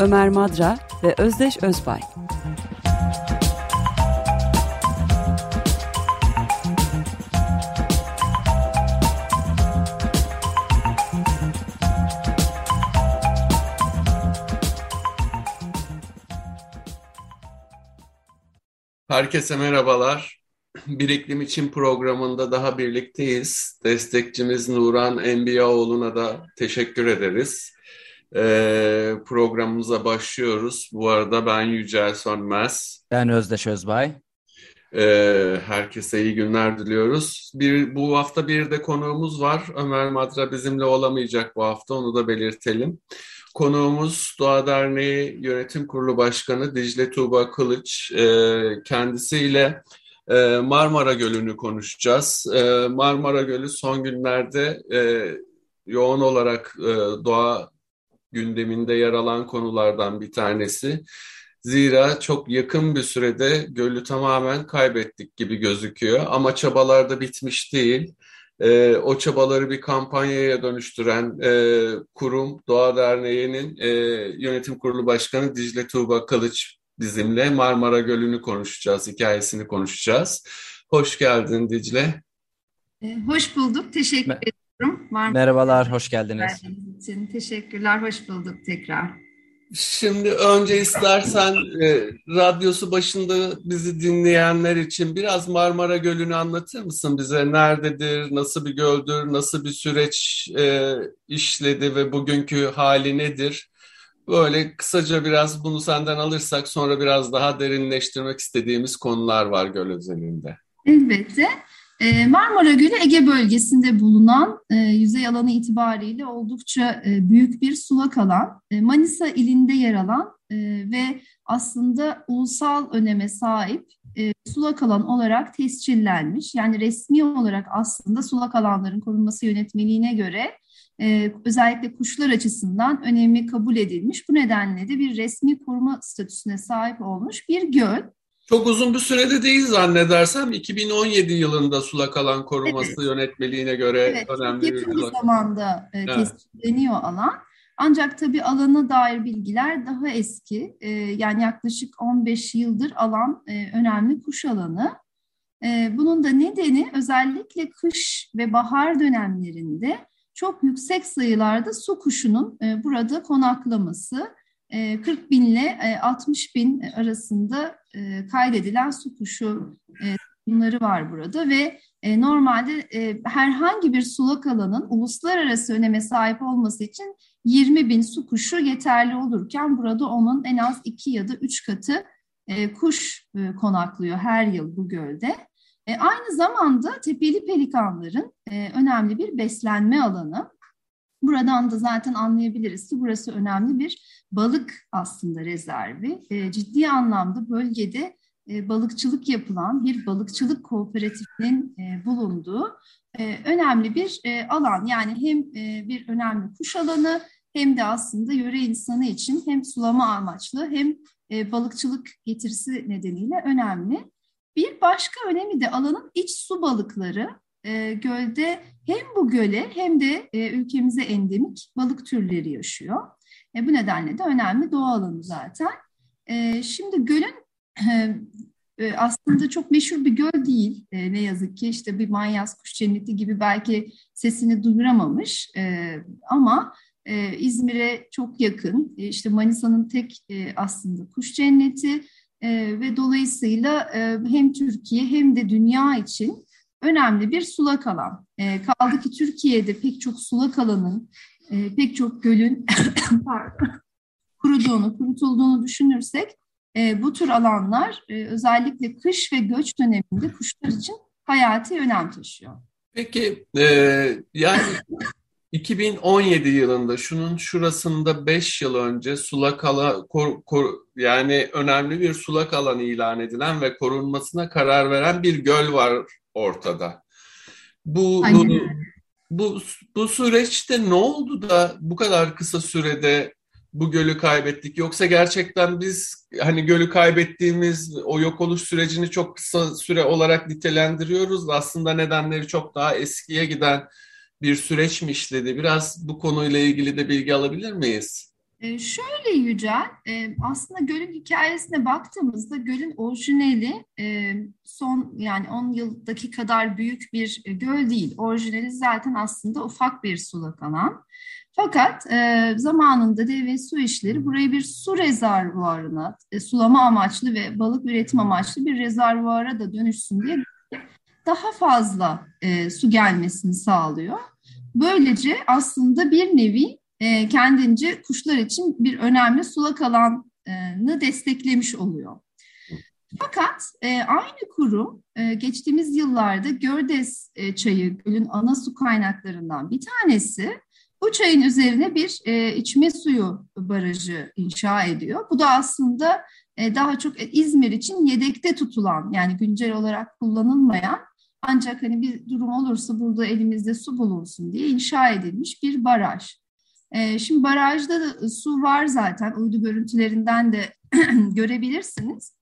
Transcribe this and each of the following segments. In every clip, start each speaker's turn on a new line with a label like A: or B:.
A: Ömer Madra ve Özdeş Özbay.
B: Herkese merhabalar. Bir iklim için programında daha birlikteyiz. Destekçimiz Nuran Enbiyaoğlu'na da teşekkür ederiz. Ee, programımıza başlıyoruz. Bu arada ben Yücel Sönmez.
C: Ben Özdeş Özbay.
B: Ee, herkese iyi günler diliyoruz. Bir, bu hafta bir de konuğumuz var. Ömer Madra bizimle olamayacak bu hafta, onu da belirtelim. Konuğumuz Doğa Derneği Yönetim Kurulu Başkanı Dicle Tuğba Kılıç. Ee, kendisiyle e, Marmara Gölü'nü konuşacağız. E, Marmara Gölü son günlerde e, yoğun olarak e, doğa gündeminde yer alan konulardan bir tanesi. Zira çok yakın bir sürede gölü tamamen kaybettik gibi gözüküyor ama çabalar da bitmiş değil. E, o çabaları bir kampanyaya dönüştüren e, kurum Doğa Derneği'nin e, yönetim kurulu başkanı Dicle Tuğba Kılıç bizimle Marmara Gölü'nü konuşacağız, hikayesini konuşacağız. Hoş geldin Dicle.
D: E, hoş bulduk, teşekkür Me ediyorum.
C: Marmara Merhabalar, hoş geldiniz.
D: Için teşekkürler, hoş bulduk tekrar.
B: Şimdi önce istersen e, radyosu başında bizi dinleyenler için biraz Marmara Gölü'nü anlatır mısın bize? Nerededir, nasıl bir göldür, nasıl bir süreç e, işledi ve bugünkü hali nedir? Böyle kısaca biraz bunu senden alırsak sonra biraz daha derinleştirmek istediğimiz konular var göl özelinde.
D: Elbette. Ee, Marmara Gölü Ege bölgesinde bulunan e, yüzey alanı itibariyle oldukça e, büyük bir sulak alan. E, Manisa ilinde yer alan ve aslında ulusal öneme sahip sulak alan olarak tescillenmiş. Yani resmi olarak aslında sulak alanların korunması yönetmeliğine göre özellikle kuşlar açısından önemi kabul edilmiş. Bu nedenle de bir resmi koruma statüsüne sahip olmuş bir göl.
B: Çok uzun bir sürede değil zannedersem 2017 yılında sulak alan koruması evet. yönetmeliğine göre evet, önemli
D: bir sulak. zamanda e, evet. alan. Ancak tabii alana dair bilgiler daha eski. E, yani yaklaşık 15 yıldır alan e, önemli kuş alanı. E, bunun da nedeni özellikle kış ve bahar dönemlerinde çok yüksek sayılarda su kuşunun e, burada konaklaması 40 ee, bin ile 60 e, bin arasında e, kaydedilen su kuşu e, bunları var burada ve normalde herhangi bir sulak alanın uluslararası öneme sahip olması için 20 bin su kuşu yeterli olurken burada onun en az 2 ya da 3 katı kuş konaklıyor her yıl bu gölde. Aynı zamanda tepeli pelikanların önemli bir beslenme alanı. Buradan da zaten anlayabiliriz ki burası önemli bir balık aslında rezervi. E, ciddi anlamda bölgede e, balıkçılık yapılan bir balıkçılık kooperatifinin e, bulunduğu önemli bir alan. Yani hem bir önemli kuş alanı hem de aslında yöre insanı için hem sulama amaçlı hem balıkçılık getirisi nedeniyle önemli. Bir başka önemi de alanın iç su balıkları e, gölde hem bu göle hem de e, ülkemize endemik balık türleri yaşıyor. E, bu nedenle de önemli doğa alanı zaten. E, şimdi gölün e, e, aslında çok meşhur bir göl değil e, ne yazık ki işte bir manyas kuş cenneti gibi belki sesini duyuramamış e, ama e, İzmir'e çok yakın e, işte Manisa'nın tek e, aslında kuş cenneti e, ve dolayısıyla e, hem Türkiye hem de dünya için önemli bir sulak alan. E, kaldı ki Türkiye'de pek çok sulak alanın, e, pek çok gölün kuruduğunu, kurutulduğunu düşünürsek e, bu tür alanlar e, özellikle kış ve göç döneminde kuşlar için hayati önem taşıyor.
B: Peki e, yani 2017 yılında şunun şurasında 5 yıl önce sulak alan kor, kor, yani önemli bir sulak alan ilan edilen ve korunmasına karar veren bir göl var ortada. Bu bu, bu bu süreçte ne oldu da bu kadar kısa sürede bu gölü kaybettik? Yoksa gerçekten biz hani gölü kaybettiğimiz o yok oluş sürecini çok kısa süre olarak nitelendiriyoruz da aslında nedenleri çok daha eskiye giden bir süreç mi işledi? Biraz bu konuyla ilgili de bilgi alabilir miyiz?
D: E, şöyle Yücel, e, aslında gölün hikayesine baktığımızda gölün orijinali e, son yani 10 yıldaki kadar büyük bir göl değil. Orijinali zaten aslında ufak bir sulak alan. Fakat e, zamanında devlet su işleri burayı bir su rezervuarına, sulama amaçlı ve balık üretim amaçlı bir rezervuara da dönüşsün diye daha fazla su gelmesini sağlıyor. Böylece aslında bir nevi e, kendince kuşlar için bir önemli sulak alanı desteklemiş oluyor. Fakat e, aynı kurum e, geçtiğimiz yıllarda Gördes çayı gölün ana su kaynaklarından bir tanesi bu çayın üzerine bir içme suyu barajı inşa ediyor. Bu da aslında daha çok İzmir için yedekte tutulan yani güncel olarak kullanılmayan ancak hani bir durum olursa burada elimizde su bulunsun diye inşa edilmiş bir baraj. E, şimdi barajda da su var zaten uydu görüntülerinden de görebilirsiniz.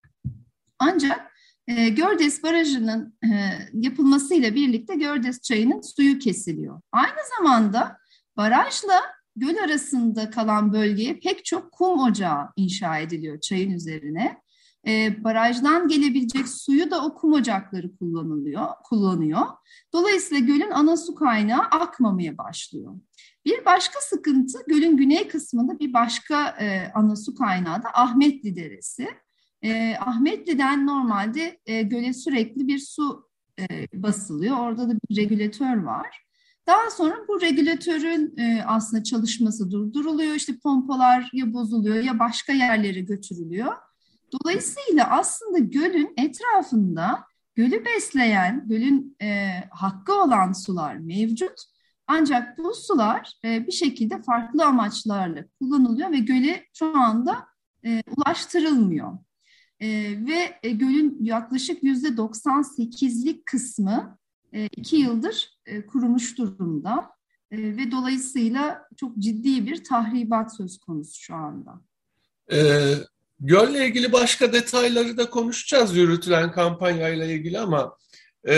D: Ancak e, Gördes Barajı'nın e, yapılmasıyla birlikte Gördes Çayı'nın suyu kesiliyor. Aynı zamanda barajla göl arasında kalan bölgeye pek çok kum ocağı inşa ediliyor çayın üzerine e, barajdan gelebilecek suyu da o kum ocakları kullanılıyor, kullanıyor. Dolayısıyla gölün ana su kaynağı akmamaya başlıyor. Bir başka sıkıntı gölün güney kısmında bir başka e, ana su kaynağı da Ahmetli Deresi. E, Ahmetli'den normalde e, göle sürekli bir su e, basılıyor. Orada da bir regülatör var. Daha sonra bu regülatörün e, aslında çalışması durduruluyor. İşte pompalar ya bozuluyor ya başka yerlere götürülüyor. Dolayısıyla aslında gölün etrafında gölü besleyen, gölün e, hakkı olan sular mevcut. Ancak bu sular e, bir şekilde farklı amaçlarla kullanılıyor ve göle şu anda e, ulaştırılmıyor. E, ve gölün yaklaşık yüzde 98'lik kısmı iki yıldır kurumuş durumda. Ve dolayısıyla çok ciddi bir tahribat söz konusu şu anda.
B: Ee, Gölle ilgili başka detayları da konuşacağız yürütülen kampanyayla ilgili ama e,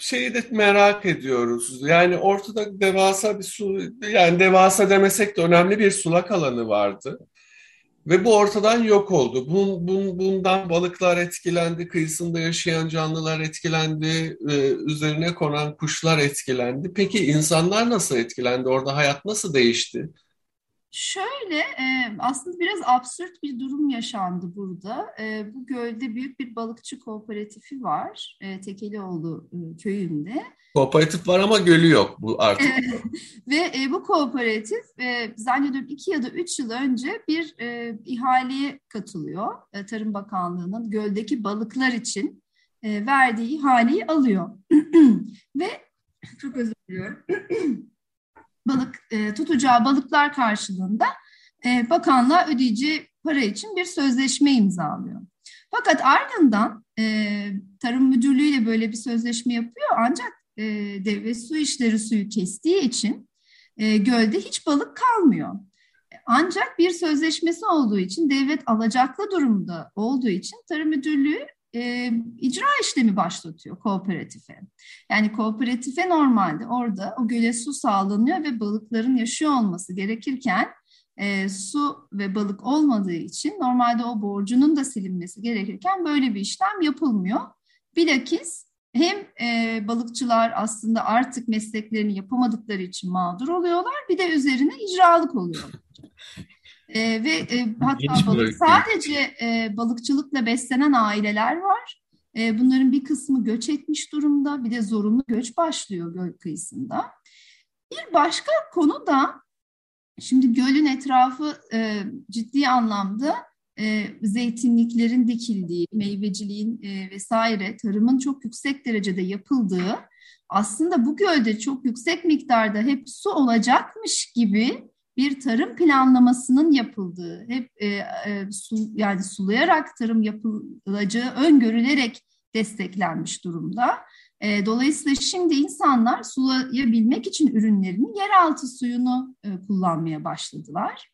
B: şeyi de merak ediyoruz. Yani ortada devasa bir su, yani devasa demesek de önemli bir sulak alanı vardı. Ve bu ortadan yok oldu. Bun, bun, bundan balıklar etkilendi, kıyısında yaşayan canlılar etkilendi, e, üzerine konan kuşlar etkilendi. Peki insanlar nasıl etkilendi? Orada hayat nasıl değişti?
D: Şöyle e, aslında biraz absürt bir durum yaşandı burada. E, bu gölde büyük bir balıkçı kooperatifi var e, Tekelioğlu köyünde.
B: Kooperatif var ama gölü yok bu artık.
D: Ve bu kooperatif zannediyorum iki ya da üç yıl önce bir ihaleye katılıyor. Tarım Bakanlığı'nın göldeki balıklar için verdiği ihaleyi alıyor. Ve çok özür diliyorum balık e, tutacağı balıklar karşılığında e, bakanlığa ödeyeceği para için bir sözleşme imzalıyor. Fakat ardından e, Tarım Müdürlüğü ile böyle bir sözleşme yapıyor ancak e, devlet su işleri suyu kestiği için e, gölde hiç balık kalmıyor. Ancak bir sözleşmesi olduğu için devlet alacaklı durumda olduğu için Tarım Müdürlüğü e, icra işlemi başlatıyor kooperatife. Yani kooperatife normalde orada o göle su sağlanıyor ve balıkların yaşıyor olması gerekirken e, su ve balık olmadığı için normalde o borcunun da silinmesi gerekirken böyle bir işlem yapılmıyor. Bilakis hem e, balıkçılar aslında artık mesleklerini yapamadıkları için mağdur oluyorlar bir de üzerine icralık oluyor. E, ve e, hatta balık, sadece e, balıkçılıkla beslenen aileler var. E, bunların bir kısmı göç etmiş durumda. Bir de zorunlu göç başlıyor göl kıyısında. Bir başka konu da şimdi gölün etrafı e, ciddi anlamda e, zeytinliklerin dikildiği, meyveciliğin e, vesaire tarımın çok yüksek derecede yapıldığı aslında bu gölde çok yüksek miktarda hep su olacakmış gibi bir tarım planlamasının yapıldığı, hep e, e, su, yani sulayarak tarım yapılacağı öngörülerek desteklenmiş durumda. E, dolayısıyla şimdi insanlar sulayabilmek için ürünlerini yeraltı suyunu e, kullanmaya başladılar.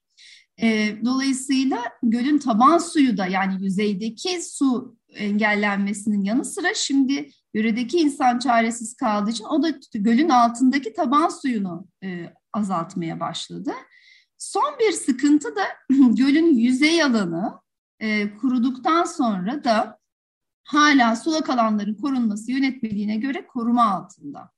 D: E, dolayısıyla gölün taban suyu da yani yüzeydeki su engellenmesinin yanı sıra şimdi yöredeki insan çaresiz kaldığı için o da gölün altındaki taban suyunu e, azaltmaya başladı. Son bir sıkıntı da gölün yüzey alanı e, kuruduktan sonra da hala sulak alanların korunması yönetmeliğine göre koruma altında.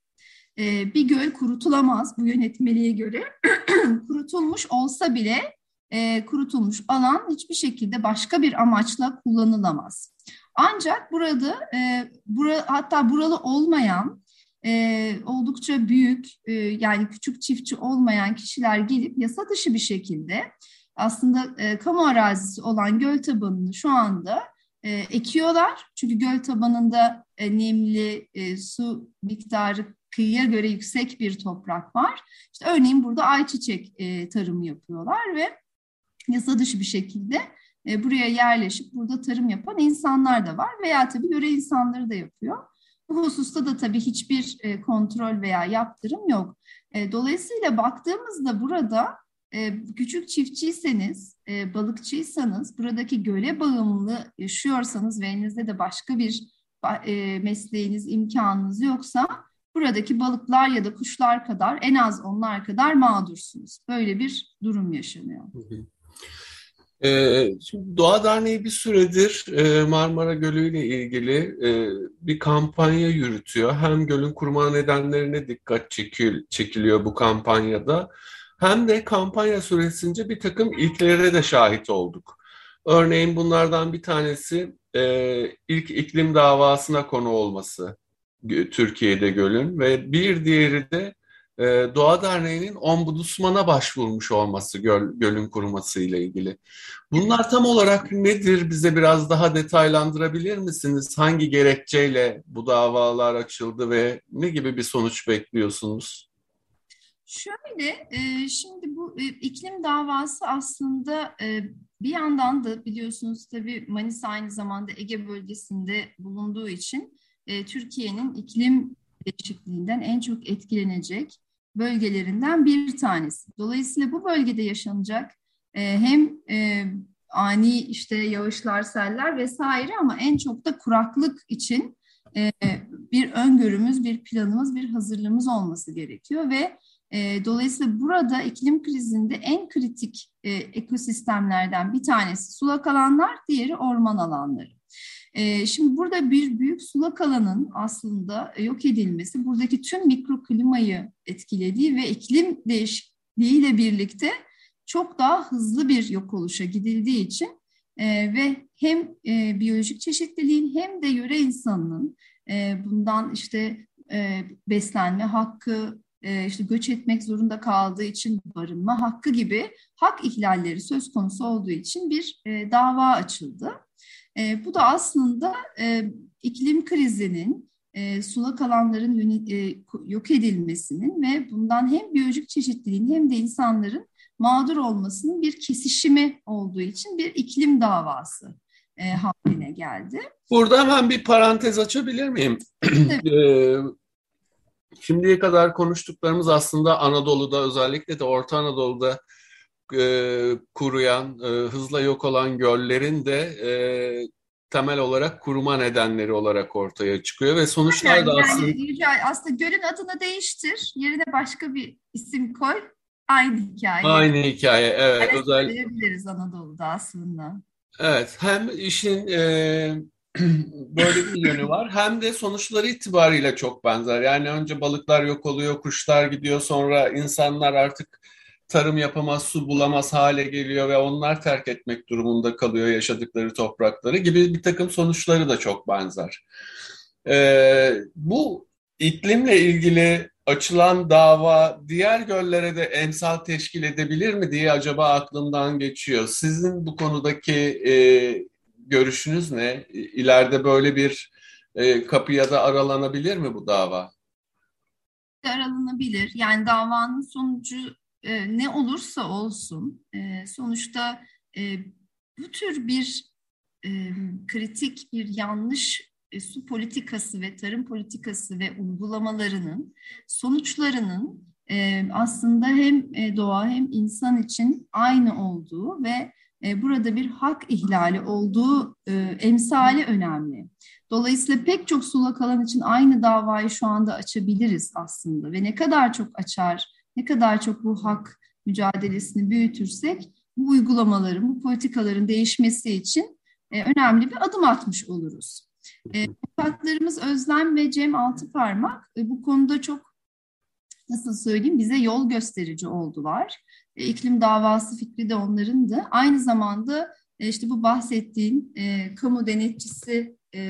D: E, bir göl kurutulamaz bu yönetmeliğe göre. Kurutulmuş olsa bile e, kurutulmuş alan hiçbir şekilde başka bir amaçla kullanılamaz. Ancak burada e, bura, hatta buralı olmayan e, oldukça büyük e, yani küçük çiftçi olmayan kişiler gelip yasa dışı bir şekilde aslında e, kamu arazisi olan göl tabanını şu anda e, ekiyorlar. Çünkü göl tabanında e, nemli e, su miktarı kıyıya göre yüksek bir toprak var. İşte örneğin burada ayçiçek e, tarımı yapıyorlar ve yasa dışı bir şekilde e, buraya yerleşip burada tarım yapan insanlar da var veya tabii yöre insanları da yapıyor. Bu hususta da tabii hiçbir e, kontrol veya yaptırım yok. E, dolayısıyla baktığımızda burada e, küçük çiftçiyseniz, e, balıkçıysanız, buradaki göle bağımlı yaşıyorsanız ve elinizde de başka bir mesleğiniz, imkanınız yoksa buradaki balıklar ya da kuşlar kadar en az onlar kadar mağdursunuz. Böyle bir durum yaşanıyor. Hı hı.
B: Ee, şimdi Doğa Derneği bir süredir e, Marmara Gölü ile ilgili e, bir kampanya yürütüyor. Hem gölün kurma nedenlerine dikkat çekil, çekiliyor bu kampanyada. Hem de kampanya süresince bir takım ilklere de şahit olduk. Örneğin bunlardan bir tanesi e, ilk iklim davasına konu olması Türkiye'de gölün ve bir diğeri de e, Doğa Derneği'nin ombudsmana başvurmuş olması göl, gölün kuruması ile ilgili. Bunlar tam olarak nedir? Bize biraz daha detaylandırabilir misiniz? Hangi gerekçeyle bu davalar açıldı ve ne gibi bir sonuç bekliyorsunuz?
D: Şöyle, e, şimdi bu e, iklim davası aslında e, bir yandan da biliyorsunuz tabii Manisa aynı zamanda Ege bölgesinde bulunduğu için Türkiye'nin iklim değişikliğinden en çok etkilenecek bölgelerinden bir tanesi. Dolayısıyla bu bölgede yaşanacak e, hem e, ani işte yağışlar, seller vesaire ama en çok da kuraklık için e, bir öngörümüz, bir planımız, bir hazırlığımız olması gerekiyor ve e, dolayısıyla burada iklim krizinde en kritik e, ekosistemlerden bir tanesi sulak alanlar, diğeri orman alanları. Ee, şimdi burada bir büyük sulak alanın aslında yok edilmesi buradaki tüm mikroklimayı etkilediği ve iklim değişikliğiyle birlikte çok daha hızlı bir yok oluşa gidildiği için e, ve hem e, biyolojik çeşitliliğin hem de yöre insanının e, bundan işte beslenme hakkı, işte göç etmek zorunda kaldığı için barınma hakkı gibi hak ihlalleri söz konusu olduğu için bir dava açıldı. E, bu da aslında e, iklim krizinin, e, sulak alanların e, yok edilmesinin ve bundan hem biyolojik çeşitliliğin hem de insanların mağdur olmasının bir kesişimi olduğu için bir iklim davası e, haline geldi.
B: Burada hemen bir parantez açabilir miyim? e, şimdiye kadar konuştuklarımız aslında Anadolu'da özellikle de Orta Anadolu'da e, kuruyan, e, hızla yok olan göllerin de e, temel olarak kuruma nedenleri olarak ortaya çıkıyor ve sonuçlar
D: yani,
B: da aslında...
D: Yani, aslında gölün adını değiştir, yerine başka bir isim koy, aynı hikaye.
B: Aynı hikaye, evet.
D: Evet, özel... diyebiliriz Anadolu'da aslında.
B: Evet, hem işin e, böyle bir yönü var hem de sonuçları itibariyle çok benzer. Yani önce balıklar yok oluyor, kuşlar gidiyor, sonra insanlar artık tarım yapamaz, su bulamaz hale geliyor ve onlar terk etmek durumunda kalıyor yaşadıkları toprakları gibi bir takım sonuçları da çok benzer. Ee, bu iklimle ilgili açılan dava diğer göllere de emsal teşkil edebilir mi diye acaba aklımdan geçiyor. Sizin bu konudaki e, görüşünüz ne? İleride böyle bir e, kapıya da aralanabilir mi bu dava?
D: Aralanabilir. Yani davanın sonucu e, ne olursa olsun e, sonuçta e, bu tür bir e, kritik bir yanlış e, su politikası ve tarım politikası ve uygulamalarının sonuçlarının e, aslında hem e, doğa hem insan için aynı olduğu ve e, burada bir hak ihlali olduğu e, emsali önemli. Dolayısıyla pek çok sulak alan için aynı davayı şu anda açabiliriz aslında ve ne kadar çok açar, ne kadar çok bu hak mücadelesini büyütürsek bu uygulamaların, bu politikaların değişmesi için e, önemli bir adım atmış oluruz. E, Özlem ve Cem Altıparmak e, bu konuda çok nasıl söyleyeyim bize yol gösterici oldular. E, iklim davası fikri de onlarındı. Aynı zamanda e, işte bu bahsettiğin e, kamu denetçisi e,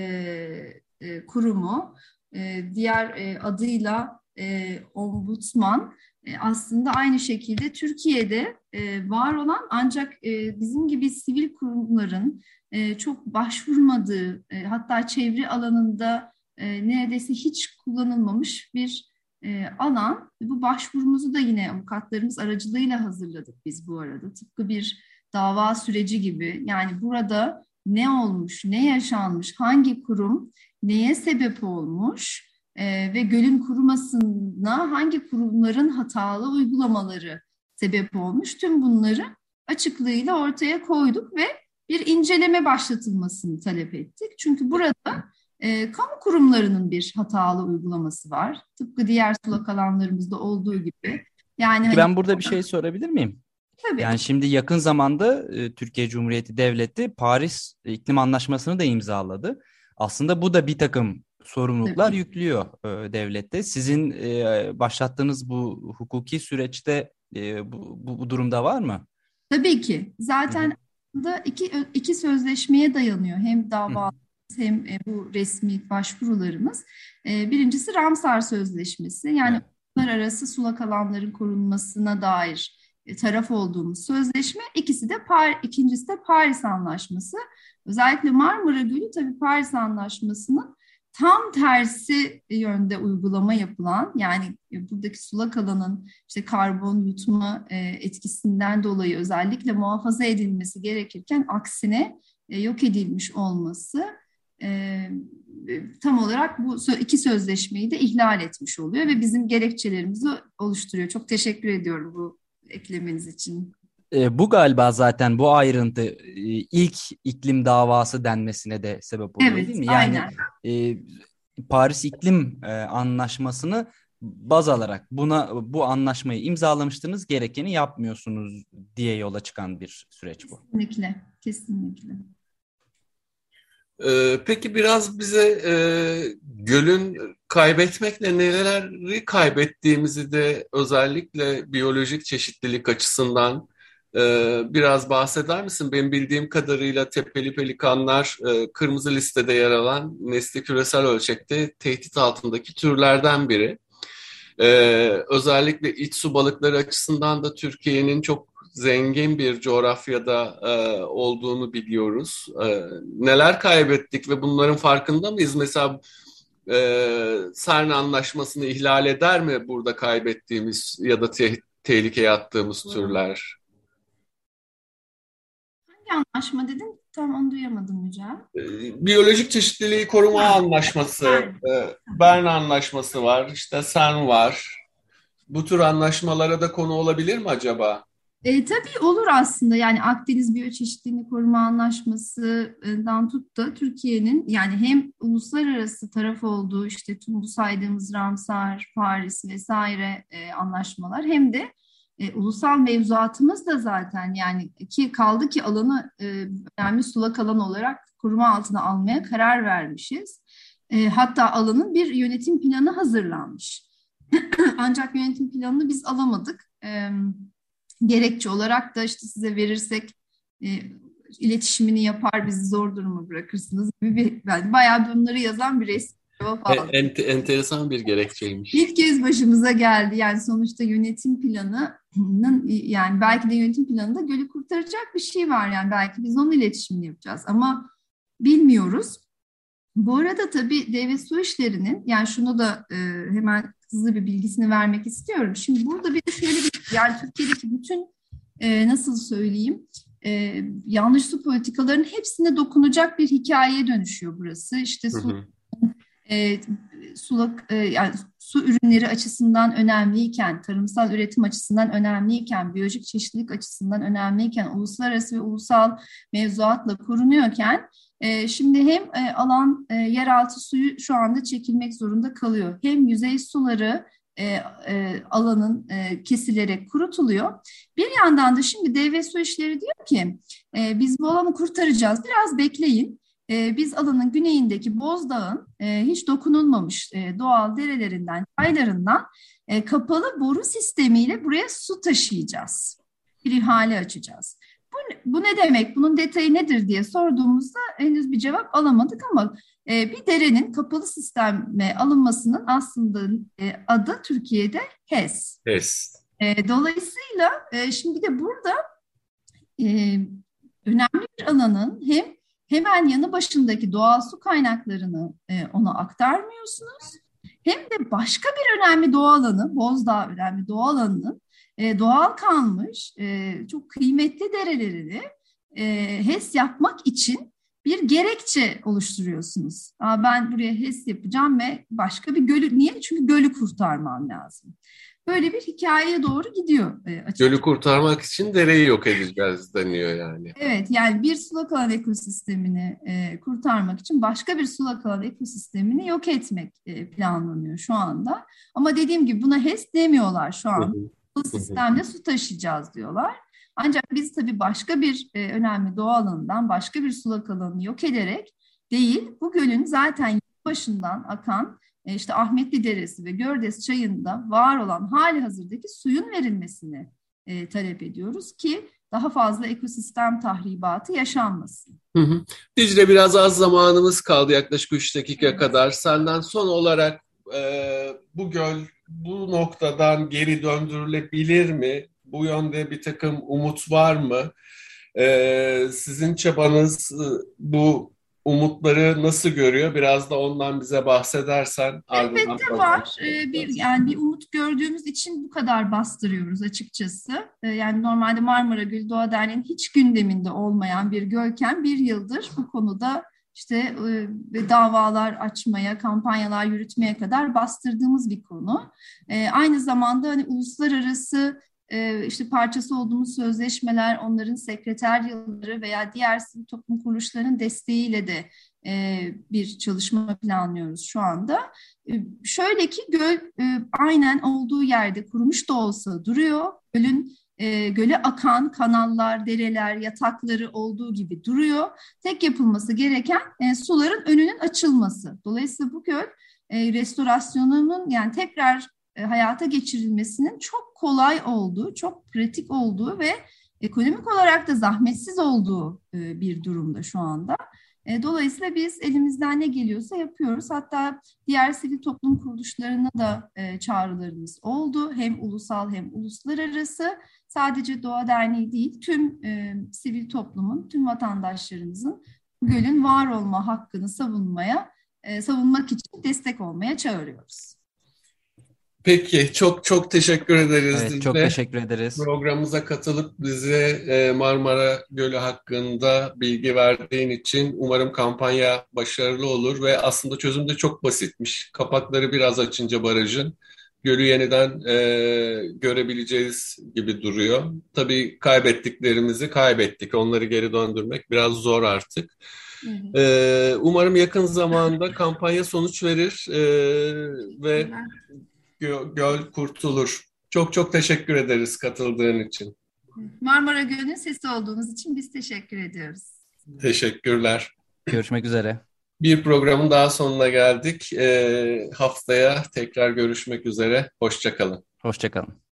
D: e, kurumu, e, diğer e, adıyla e, ombudsman aslında aynı şekilde Türkiye'de e, var olan ancak e, bizim gibi sivil kurumların e, çok başvurmadığı e, hatta çevre alanında e, neredeyse hiç kullanılmamış bir e, alan. Bu başvurumuzu da yine avukatlarımız aracılığıyla hazırladık biz bu arada. Tıpkı bir dava süreci gibi. Yani burada ne olmuş, ne yaşanmış, hangi kurum neye sebep olmuş e, ve gölün kurumasına hangi kurumların hatalı uygulamaları sebep olmuş. Tüm bunları açıklığıyla ortaya koyduk ve bir inceleme başlatılmasını talep ettik. Çünkü burada e, kamu kurumlarının bir hatalı uygulaması var. Tıpkı diğer sulak alanlarımızda olduğu gibi.
C: Yani hani, ben burada bir şey sorabilir miyim?
D: Tabii.
C: Yani şimdi yakın zamanda e, Türkiye Cumhuriyeti Devleti Paris İklim Anlaşması'nı da imzaladı. Aslında bu da bir takım sorumluluklar yüklüyor e, devlette. Sizin e, başlattığınız bu hukuki süreçte e, bu, bu, bu durumda var mı?
D: Tabii ki. Zaten da iki iki sözleşmeye dayanıyor. Hem dava hem e, bu resmi başvurularımız. E, birincisi Ramsar Sözleşmesi. Yani evet. arası sulak alanların korunmasına dair e, taraf olduğumuz sözleşme. İkisi de Par ikincisi de Paris Anlaşması. Özellikle Marmara Gölü tabii Paris Anlaşması'nın tam tersi yönde uygulama yapılan yani buradaki sulak alanın işte karbon yutma e, etkisinden dolayı özellikle muhafaza edilmesi gerekirken aksine e, yok edilmiş olması e, tam olarak bu iki sözleşmeyi de ihlal etmiş oluyor ve bizim gerekçelerimizi oluşturuyor. Çok teşekkür ediyorum bu eklemeniz için.
C: E, bu galiba zaten bu ayrıntı e, ilk iklim davası denmesine de sebep oluyor
D: evet,
C: değil mi?
D: Yani
C: aynen. E, Paris İklim e, Anlaşması'nı baz alarak buna bu anlaşmayı imzalamıştınız gerekeni yapmıyorsunuz diye yola çıkan bir süreç bu.
D: Kesinlikle, kesinlikle.
B: Ee, peki biraz bize e, gölün kaybetmekle neleri kaybettiğimizi de özellikle biyolojik çeşitlilik açısından ee, biraz bahseder misin? Benim bildiğim kadarıyla tepeli pelikanlar e, kırmızı listede yer alan nesli küresel ölçekte tehdit altındaki türlerden biri. Ee, özellikle iç su balıkları açısından da Türkiye'nin çok zengin bir coğrafyada e, olduğunu biliyoruz. E, neler kaybettik ve bunların farkında mıyız? Mesela e, anlaşmasını ihlal eder mi burada kaybettiğimiz ya da te- tehlikeye attığımız türler?
D: Anlaşma dedin? Tam onu duyamadım Yücel.
B: Ee, biyolojik çeşitliliği koruma ha. anlaşması, e, Bern anlaşması var, işte sen var. Bu tür anlaşmalara da konu olabilir mi acaba?
D: E, tabii olur aslında yani Akdeniz Biyoçeşitliliğini Koruma Anlaşması'dan tut da Türkiye'nin yani hem uluslararası taraf olduğu işte tüm bu saydığımız Ramsar, Paris vesaire e, anlaşmalar hem de e, ulusal mevzuatımız da zaten yani ki kaldı ki alanı e, önemli sulak alan olarak koruma altına almaya karar vermişiz. E, hatta alanın bir yönetim planı hazırlanmış. Ancak yönetim planını biz alamadık. E, gerekçe olarak da işte size verirsek e, iletişimini yapar bizi zor duruma bırakırsınız gibi bir, yani bayağı bunları yazan bir resim
B: E, ente, enteresan bir gerekçeymiş.
D: İlk kez başımıza geldi. Yani sonuçta yönetim planının yani belki de yönetim planında gölü kurtaracak bir şey var. Yani belki biz onun iletişimini yapacağız ama bilmiyoruz. Bu arada tabii devlet su işlerinin yani şunu da e, hemen hızlı bir bilgisini vermek istiyorum. Şimdi burada bir şöyle bir yani Türkiye'deki bütün e, nasıl söyleyeyim e, yanlış su politikalarının hepsine dokunacak bir hikayeye dönüşüyor burası. İşte su hı hı. E, sulak e, yani su ürünleri açısından önemliyken, tarımsal üretim açısından önemliyken, biyolojik çeşitlilik açısından önemliyken, uluslararası ve ulusal mevzuatla korunuyorken e, şimdi hem e, alan yeraltı suyu şu anda çekilmek zorunda kalıyor. Hem yüzey suları e, e, alanın e, kesilerek kurutuluyor. Bir yandan da şimdi devlet su işleri diyor ki e, biz bu alanı kurtaracağız biraz bekleyin. E, biz alanın güneyindeki Bozdağ'ın e, hiç dokunulmamış e, doğal derelerinden, çaylarından e, kapalı boru sistemiyle buraya su taşıyacağız. Bir ihale açacağız. Bu, bu ne demek, bunun detayı nedir diye sorduğumuzda henüz bir cevap alamadık ama e, bir derenin kapalı sisteme alınmasının aslında e, adı Türkiye'de HES.
B: HES.
D: E, dolayısıyla e, şimdi de burada e, önemli bir alanın hem hemen yanı başındaki doğal su kaynaklarını e, ona aktarmıyorsunuz. Hem de başka bir önemli doğa alanı, Bozdağ önemli doğa alanının e, doğal kalmış e, çok kıymetli derelerini e, HES yapmak için bir gerekçe oluşturuyorsunuz. Aa, ben buraya HES yapacağım ve başka bir gölü, niye? Çünkü gölü kurtarmam lazım. Böyle bir hikayeye doğru gidiyor.
B: E, Gölü kurtarmak için dereyi yok edeceğiz deniyor yani.
D: Evet yani bir sulak alan ekosistemini e, kurtarmak için başka bir sulak alan ekosistemini yok etmek e, planlanıyor şu anda. Ama dediğim gibi buna HES demiyorlar şu an. Bu sistemde su taşıyacağız diyorlar. Ancak biz tabii başka bir e, önemli doğa alanından başka bir sulak alanı yok ederek değil, bu gölün zaten başından akan e, işte Ahmetli Deresi ve Gördes Çayı'nda var olan hali hazırdaki suyun verilmesini e, talep ediyoruz ki daha fazla ekosistem tahribatı yaşanmasın.
B: Hı hı. Dicle biraz az zamanımız kaldı yaklaşık 3 dakika evet. kadar. Senden son olarak e, bu göl bu noktadan geri döndürülebilir mi? Bu yönde bir takım umut var mı? E, sizin çabanız e, bu umutları nasıl görüyor? Biraz da ondan bize bahsedersen.
D: Elbette var. Ee, bir yani bir umut gördüğümüz için bu kadar bastırıyoruz açıkçası. Ee, yani normalde Marmara Gölü Doğa Derneği'nin hiç gündeminde olmayan bir gölken bir yıldır bu konuda işte e, davalar açmaya, kampanyalar yürütmeye kadar bastırdığımız bir konu. E, aynı zamanda hani uluslararası e, işte parçası olduğumuz sözleşmeler, onların sekreter yılları veya diğer sivil toplum kuruluşlarının desteğiyle de e, bir çalışma planlıyoruz şu anda. E, şöyle ki göl e, aynen olduğu yerde kurumuş da olsa duruyor. Gölün e, göle akan kanallar, dereler, yatakları olduğu gibi duruyor. Tek yapılması gereken suların önünün açılması. Dolayısıyla bu göl restorasyonunun yani tekrar hayata geçirilmesinin çok kolay olduğu, çok pratik olduğu ve ekonomik olarak da zahmetsiz olduğu e, bir durumda şu anda. E, dolayısıyla biz elimizden ne geliyorsa yapıyoruz. Hatta diğer sivil toplum kuruluşlarına da çağrılarımız oldu. Hem ulusal hem uluslararası. Sadece Doğa Derneği değil, tüm sivil toplumun, tüm vatandaşlarımızın gölün var olma hakkını savunmaya, savunmak için destek olmaya çağırıyoruz.
B: Peki çok çok teşekkür ederiz.
C: Evet, çok teşekkür ederiz.
B: Programımıza katılıp bize e, Marmara Gölü hakkında bilgi verdiğin için umarım kampanya başarılı olur ve aslında çözüm de çok basitmiş. Kapakları biraz açınca barajın gölü yeniden e, görebileceğiz gibi duruyor. Tabii kaybettiklerimizi kaybettik. Onları geri döndürmek biraz zor artık. Ee, umarım yakın zamanda kampanya sonuç verir ee, ve göl, kurtulur. Çok çok teşekkür ederiz katıldığın için.
D: Marmara Gölü'nün sesi olduğunuz için biz teşekkür ediyoruz.
B: Teşekkürler.
C: Görüşmek üzere.
B: Bir programın daha sonuna geldik. Ee, haftaya tekrar görüşmek üzere. Hoşçakalın.
C: Hoşçakalın.